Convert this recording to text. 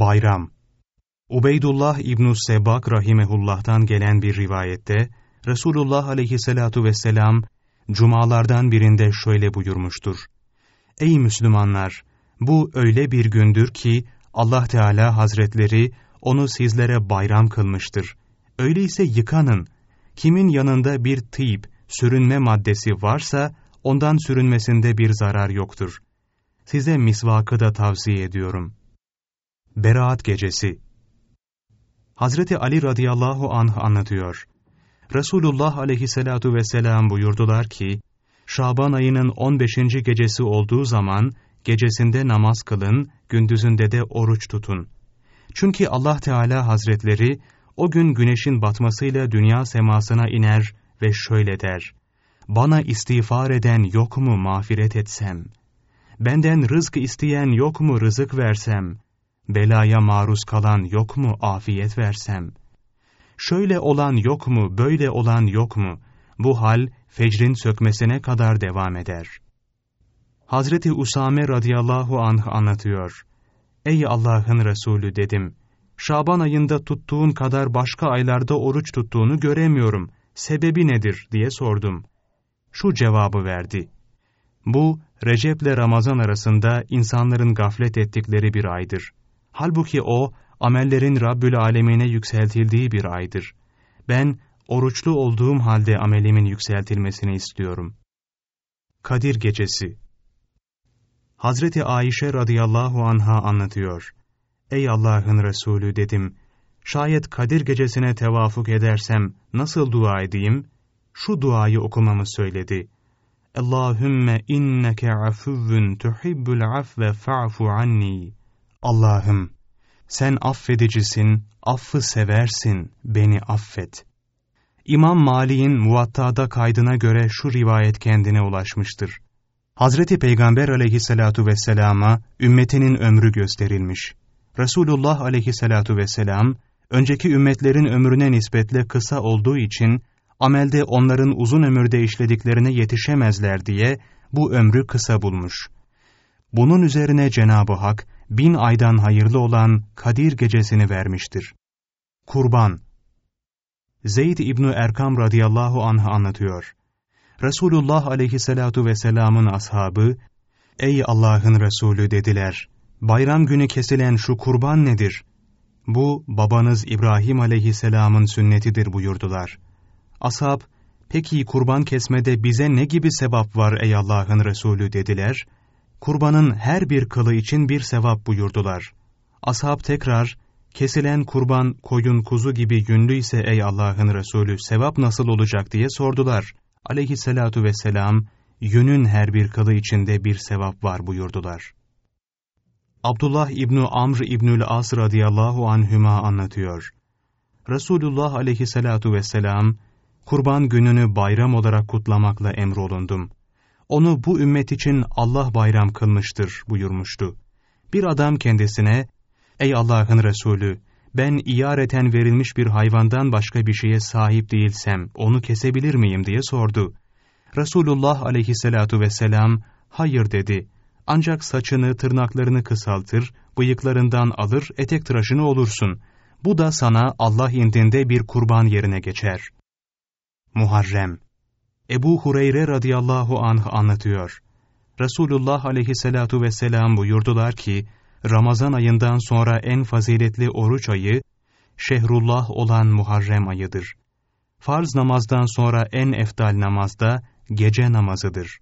Bayram Ubeydullah İbn Sebak rahimehullah'tan gelen bir rivayette Resulullah aleyhissalatu vesselam cumalardan birinde şöyle buyurmuştur. Ey Müslümanlar! Bu öyle bir gündür ki Allah Teala Hazretleri onu sizlere bayram kılmıştır. Öyleyse yıkanın. Kimin yanında bir tıyp, sürünme maddesi varsa ondan sürünmesinde bir zarar yoktur. Size misvakı da tavsiye ediyorum. Beraat Gecesi Hazreti Ali radıyallahu anh anlatıyor. Resulullah aleyhissalatu vesselam buyurdular ki, Şaban ayının 15. gecesi olduğu zaman gecesinde namaz kılın, gündüzünde de oruç tutun. Çünkü Allah Teala Hazretleri o gün güneşin batmasıyla dünya semasına iner ve şöyle der. Bana istiğfar eden yok mu mağfiret etsem? Benden rızk isteyen yok mu rızık versem? Belaya maruz kalan yok mu afiyet versem? Şöyle olan yok mu, böyle olan yok mu? Bu hal fecrin sökmesine kadar devam eder. Hazreti Usame radıyallahu anh anlatıyor. Ey Allah'ın Resulü dedim. Şaban ayında tuttuğun kadar başka aylarda oruç tuttuğunu göremiyorum. Sebebi nedir diye sordum. Şu cevabı verdi. Bu, Recep ile Ramazan arasında insanların gaflet ettikleri bir aydır. Halbuki o, amellerin Rabbül Alemine yükseltildiği bir aydır. Ben, oruçlu olduğum halde amelimin yükseltilmesini istiyorum. Kadir Gecesi Hazreti Ayşe radıyallahu anha anlatıyor. Ey Allah'ın Resulü dedim, şayet Kadir gecesine tevafuk edersem nasıl dua edeyim? Şu duayı okumamı söyledi. Allahümme inneke afuvvun tuhibbul afve fa'fu anni. Allah'ım, sen affedicisin, affı seversin, beni affet. İmam Mali'nin muvattada kaydına göre şu rivayet kendine ulaşmıştır. Hazreti Peygamber aleyhissalatu vesselama ümmetinin ömrü gösterilmiş. Resulullah aleyhissalatu vesselam, önceki ümmetlerin ömrüne nispetle kısa olduğu için, amelde onların uzun ömürde işlediklerine yetişemezler diye bu ömrü kısa bulmuş. Bunun üzerine Cenab-ı Hak, bin aydan hayırlı olan Kadir gecesini vermiştir. Kurban Zeyd İbni Erkam radıyallahu anh anlatıyor. Resulullah aleyhissalatu vesselamın ashabı, Ey Allah'ın Resulü dediler, bayram günü kesilen şu kurban nedir? Bu babanız İbrahim aleyhisselamın sünnetidir buyurdular. Ashab, peki kurban kesmede bize ne gibi sevap var ey Allah'ın Resulü dediler. Kurbanın her bir kılı için bir sevap buyurdular. Ashab tekrar, kesilen kurban koyun kuzu gibi yünlü ise ey Allah'ın Resulü sevap nasıl olacak diye sordular. Aleyhisselatu vesselam, yünün her bir kılı içinde bir sevap var buyurdular. Abdullah İbni Amr İbnül As radıyallahu anhüma anlatıyor. Resulullah aleyhissalatu vesselam, kurban gününü bayram olarak kutlamakla emrolundum. Onu bu ümmet için Allah bayram kılmıştır buyurmuştu. Bir adam kendisine, Ey Allah'ın Resulü, ben iareten verilmiş bir hayvandan başka bir şeye sahip değilsem, onu kesebilir miyim diye sordu. Resulullah aleyhissalatu vesselam, hayır dedi. Ancak saçını, tırnaklarını kısaltır, bıyıklarından alır, etek tıraşını olursun. Bu da sana Allah indinde bir kurban yerine geçer. Muharrem Ebu Hureyre radıyallahu anh anlatıyor. Resulullah aleyhissalatu vesselam buyurdular ki, Ramazan ayından sonra en faziletli oruç ayı, Şehrullah olan Muharrem ayıdır. Farz namazdan sonra en eftal namazda gece namazıdır.